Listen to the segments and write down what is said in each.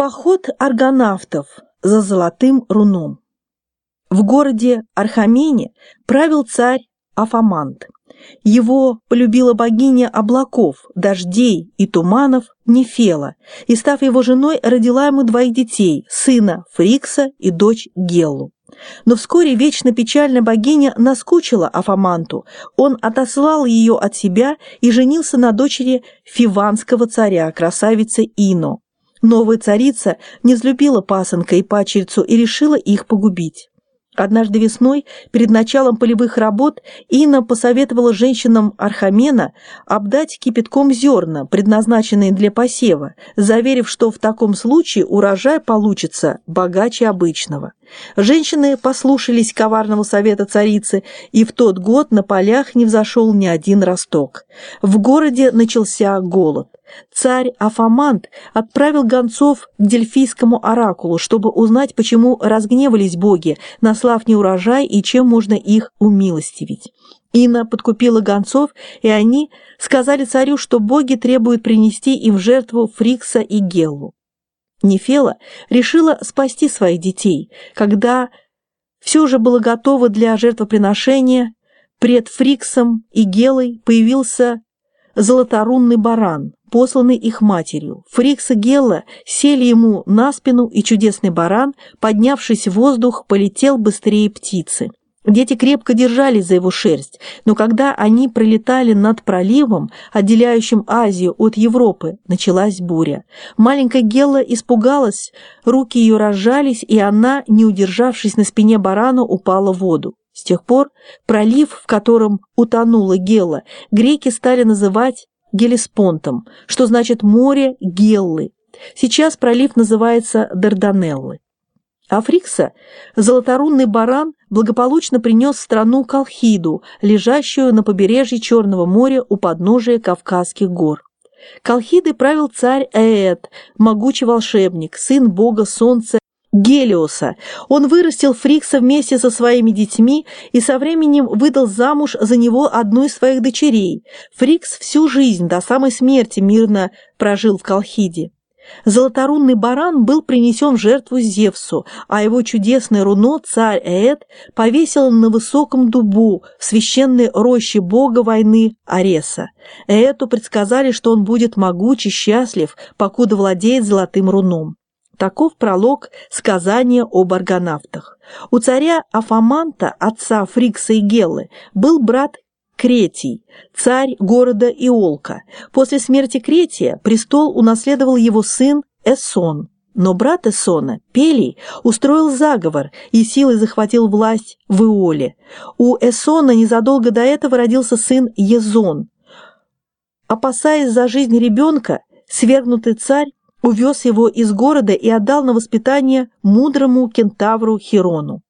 Поход аргонавтов за золотым руном. В городе Архамене правил царь Афамант. Его полюбила богиня облаков, дождей и туманов Нефела, и, став его женой, родила ему двоих детей, сына Фрикса и дочь Геллу. Но вскоре вечно печальная богиня наскучила Афаманту, он отослал ее от себя и женился на дочери фиванского царя, красавице Ино. Новая царица не взлюбила пасынка и пачерицу и решила их погубить. Однажды весной, перед началом полевых работ, Инна посоветовала женщинам Архамена обдать кипятком зерна, предназначенные для посева, заверив, что в таком случае урожай получится богаче обычного. Женщины послушались коварного совета царицы, и в тот год на полях не взошел ни один росток. В городе начался голод. Царь Афамант отправил гонцов к Дельфийскому оракулу, чтобы узнать, почему разгневались боги, наслав неурожай и чем можно их умилостивить. Инна подкупила гонцов, и они сказали царю, что боги требуют принести им в жертву Фрикса и Геллу. Нефела решила спасти своих детей, когда все же было готово для жертвоприношения, пред Фриксом и Гелой появился золоторунный баран, посланный их матерью. Фрикс и Гелла сели ему на спину, и чудесный баран, поднявшись в воздух, полетел быстрее птицы. Дети крепко держались за его шерсть, но когда они пролетали над проливом, отделяющим Азию от Европы, началась буря. Маленькая Гелла испугалась, руки ее разжались, и она, не удержавшись на спине барана, упала в воду. С тех пор пролив, в котором утонула Гелла, греки стали называть Гелеспонтом, что значит море Геллы. Сейчас пролив называется Дарданеллы. Африкса, золоторунный баран, благополучно принес в страну Колхиду, лежащую на побережье Черного моря у подножия Кавказских гор. Колхиды правил царь Эет, могучий волшебник, сын бога солнца Гелиоса. Он вырастил Фрикса вместе со своими детьми и со временем выдал замуж за него одну из своих дочерей. Фрикс всю жизнь до самой смерти мирно прожил в Колхиде. Золоторунный баран был принесен в жертву Зевсу, а его чудесное руно царь Эд повесил на высоком дубу в священной роще бога войны Ареса. Ээту предсказали, что он будет могуч и счастлив, покуда владеет золотым руном. Таков пролог сказания об аргонавтах. У царя Афаманта, отца Фрикса и Геллы, был брат Кретий, царь города Иолка. После смерти Кретия престол унаследовал его сын Эсон. Но брат Эсона, Пелий, устроил заговор и силой захватил власть в Иоле. У Эсона незадолго до этого родился сын Езон. Опасаясь за жизнь ребенка, свергнутый царь увез его из города и отдал на воспитание мудрому кентавру Хирону.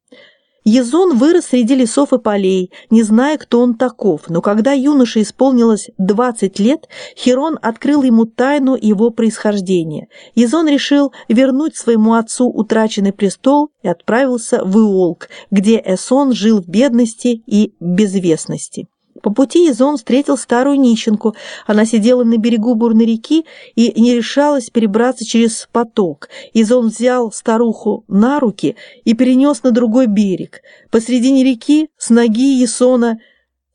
Езон вырос среди лесов и полей, не зная, кто он таков, но когда юноше исполнилось 20 лет, Хирон открыл ему тайну его происхождения. Езон решил вернуть своему отцу утраченный престол и отправился в Иолк, где Эсон жил в бедности и безвестности. По пути Изон встретил старую нищенку. Она сидела на берегу бурной реки и не решалась перебраться через поток. Изон взял старуху на руки и перенес на другой берег. Посредине реки с ноги Есона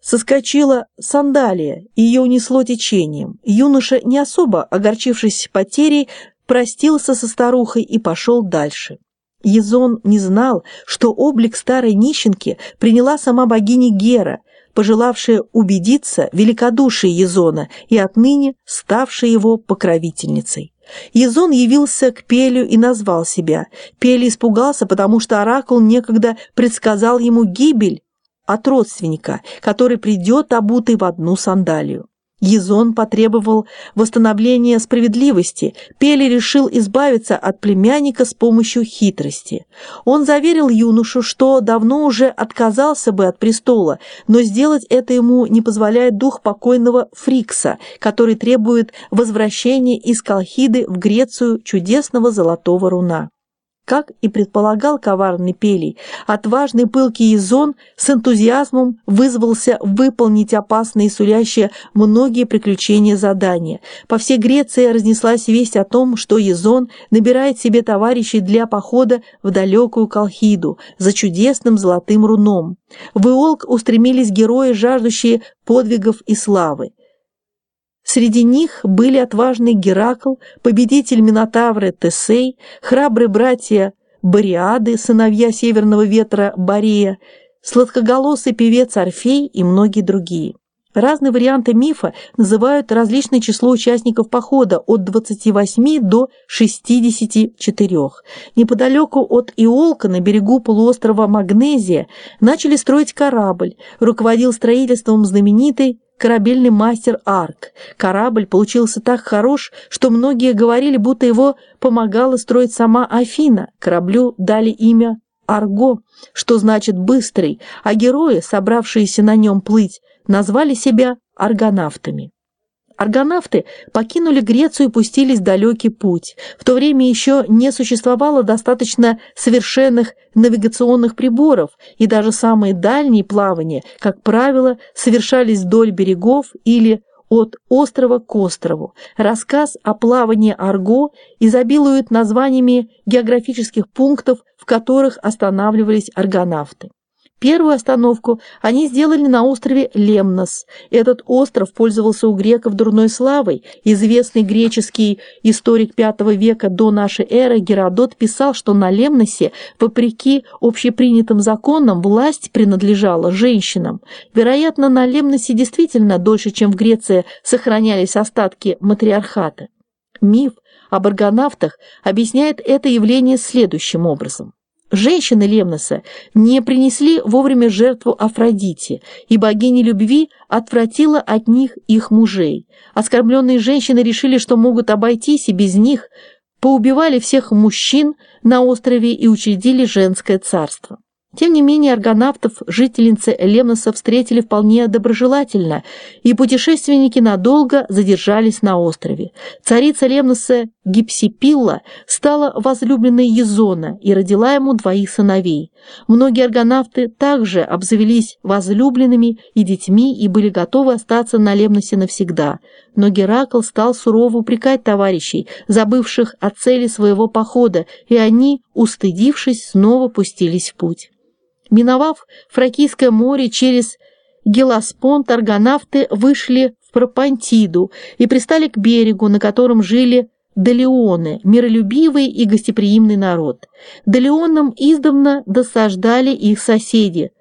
соскочила сандалия, и ее унесло течением. Юноша, не особо огорчившись потерей, простился со старухой и пошел дальше. Езон не знал, что облик старой нищенки приняла сама богиня Гера – пожелавшая убедиться великодушие Езона и отныне ставшая его покровительницей. Езон явился к Пелю и назвал себя. Пель испугался, потому что Оракул некогда предсказал ему гибель от родственника, который придет обутый в одну сандалию. Езон потребовал восстановления справедливости, Пели решил избавиться от племянника с помощью хитрости. Он заверил юношу, что давно уже отказался бы от престола, но сделать это ему не позволяет дух покойного Фрикса, который требует возвращения из Колхиды в Грецию чудесного золотого руна. Как и предполагал коварный Пелий, отважный пылкий Изон с энтузиазмом вызвался выполнить опасные и сулящие многие приключения задания. По всей Греции разнеслась весть о том, что Изон набирает себе товарищей для похода в далекую Колхиду за чудесным золотым руном. В Иолк устремились герои, жаждущие подвигов и славы. Среди них были отважный Геракл, победитель Минотавра Тесей, храбрые братья Бориады, сыновья северного ветра Борея, сладкоголосый певец Орфей и многие другие. Разные варианты мифа называют различное число участников похода от 28 до 64. Неподалеку от Иолка на берегу полуострова Магнезия начали строить корабль, руководил строительством знаменитый корабельный мастер Арк. Корабль получился так хорош, что многие говорили, будто его помогала строить сама Афина. Кораблю дали имя Арго, что значит «быстрый», а герои, собравшиеся на нем плыть, назвали себя аргонавтами. Аргонавты покинули Грецию и пустились в далекий путь. В то время еще не существовало достаточно совершенных навигационных приборов, и даже самые дальние плавания, как правило, совершались вдоль берегов или от острова к острову. Рассказ о плавании Арго изобилует названиями географических пунктов, в которых останавливались аргонавты. Первую остановку они сделали на острове Лемнос. Этот остров пользовался у греков дурной славой. Известный греческий историк V века до нашей эры Геродот писал, что на Лемносе, вопреки общепринятым законам, власть принадлежала женщинам. Вероятно, на Лемносе действительно дольше, чем в Греции, сохранялись остатки матриархата. Миф об аргонавтах объясняет это явление следующим образом. Женщины Лемноса не принесли вовремя жертву Афродите, и богиня любви отвратила от них их мужей. Оскорбленные женщины решили, что могут обойтись и без них, поубивали всех мужчин на острове и учредили женское царство. Тем не менее, аргонавтов жительницы Лемноса встретили вполне доброжелательно, и путешественники надолго задержались на острове. Царица Лемноса Гипсипилла стала возлюбленной Езона и родила ему двоих сыновей. Многие аргонавты также обзавелись возлюбленными и детьми и были готовы остаться на Лемносе навсегда. Но Геракл стал сурово упрекать товарищей, забывших о цели своего похода, и они, устыдившись, снова пустились в путь. Миновав Фракийское море через Гелоспонт, аргонавты вышли в Пропантиду и пристали к берегу, на котором жили Далеоны, миролюбивый и гостеприимный народ. Далеонам издавна досаждали их соседи,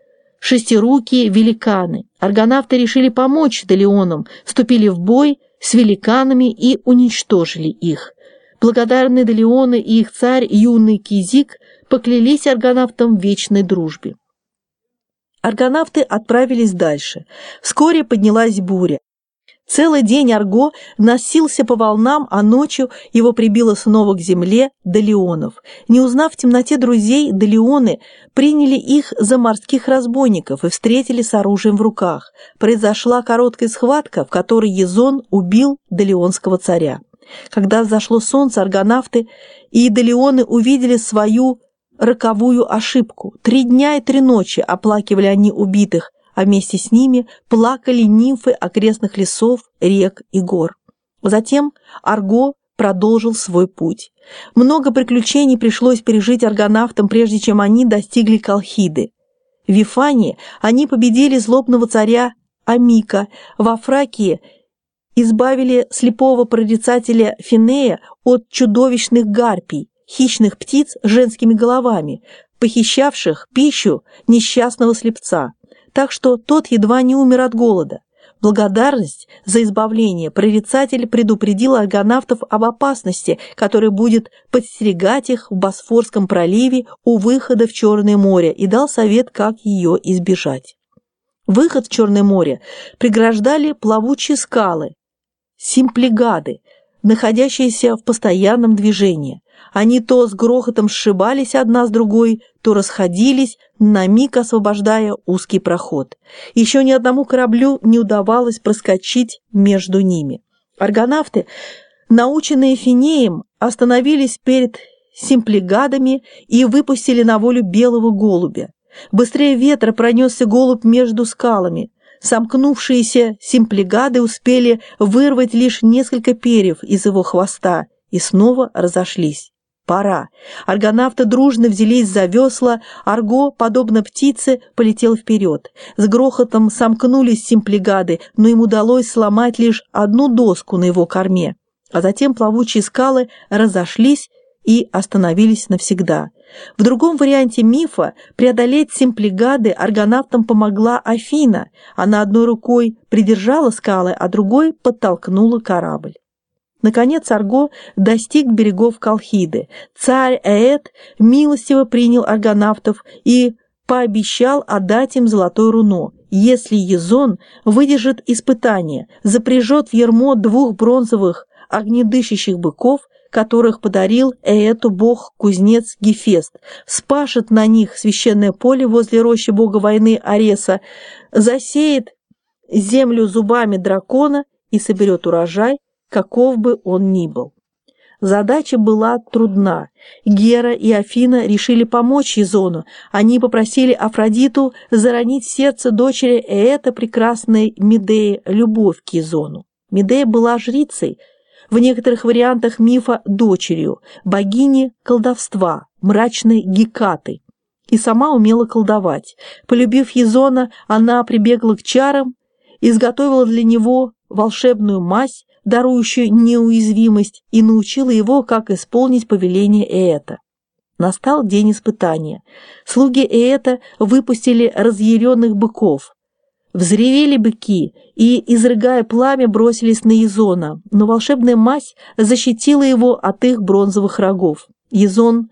шестирукие великаны. Аргонавты решили помочь Далеонам, вступили в бой с великанами и уничтожили их. Благодарные Далеоны и их царь, юный Кизик, поклялись аргонавтам в вечной дружбе. Аргонавты отправились дальше. Вскоре поднялась буря. Целый день Арго носился по волнам, а ночью его прибило снова к земле Далеонов. Не узнав в темноте друзей, Далеоны приняли их за морских разбойников и встретили с оружием в руках. Произошла короткая схватка, в которой Езон убил Далеонского царя. Когда взошло солнце, аргонавты и Далеоны увидели свою роковую ошибку. Три дня и три ночи оплакивали они убитых, а вместе с ними плакали нимфы окрестных лесов, рек и гор. Затем Арго продолжил свой путь. Много приключений пришлось пережить аргонавтам, прежде чем они достигли Колхиды. В Вифании они победили злобного царя Амика, во Фракии избавили слепого прорицателя Финея от чудовищных гарпий, хищных птиц с женскими головами, похищавших пищу несчастного слепца, так что тот едва не умер от голода. Благодарность за избавление прорицатель предупредил аргонавтов об опасности, которая будет подстерегать их в Босфорском проливе у выхода в Черное море и дал совет, как ее избежать. Выход в Черное море преграждали плавучие скалы, симплигады, находящиеся в постоянном движении. Они то с грохотом сшибались одна с другой, то расходились, на миг освобождая узкий проход. Еще ни одному кораблю не удавалось проскочить между ними. Аргонавты, наученные Финеем, остановились перед симплигадами и выпустили на волю белого голубя. Быстрее ветра пронесся голубь между скалами. Сомкнувшиеся симплигады успели вырвать лишь несколько перьев из его хвоста и снова разошлись. Пора. Аргонавты дружно взялись за весла, Арго, подобно птице, полетел вперед. С грохотом сомкнулись симплигады, но им удалось сломать лишь одну доску на его корме. А затем плавучие скалы разошлись и остановились навсегда. В другом варианте мифа преодолеть симплигады аргонавтам помогла Афина. Она одной рукой придержала скалы, а другой подтолкнула корабль. Наконец Арго достиг берегов Колхиды. Царь Эет милостиво принял аргонавтов и пообещал отдать им золотое руно, если Езон выдержит испытание, запряжет в ермо двух бронзовых огнедышащих быков, которых подарил Ээту бог-кузнец Гефест, спашет на них священное поле возле рощи бога войны Ареса, засеет землю зубами дракона и соберет урожай, каков бы он ни был. Задача была трудна. Гера и Афина решили помочь Езону. Они попросили Афродиту заронить сердце дочери Эта прекрасной Медеи любовь к Езону. Медея была жрицей, в некоторых вариантах мифа дочерью, богини колдовства, мрачной Гекаты, и сама умела колдовать. Полюбив Езона, она прибегла к чарам, изготовила для него волшебную мазь, дарующую неуязвимость, и научила его, как исполнить повеление Ээта. Настал день испытания. Слуги Ээта выпустили разъяренных быков. Взревели быки и, изрыгая пламя, бросились на Езона, но волшебная мазь защитила его от их бронзовых рогов. Езон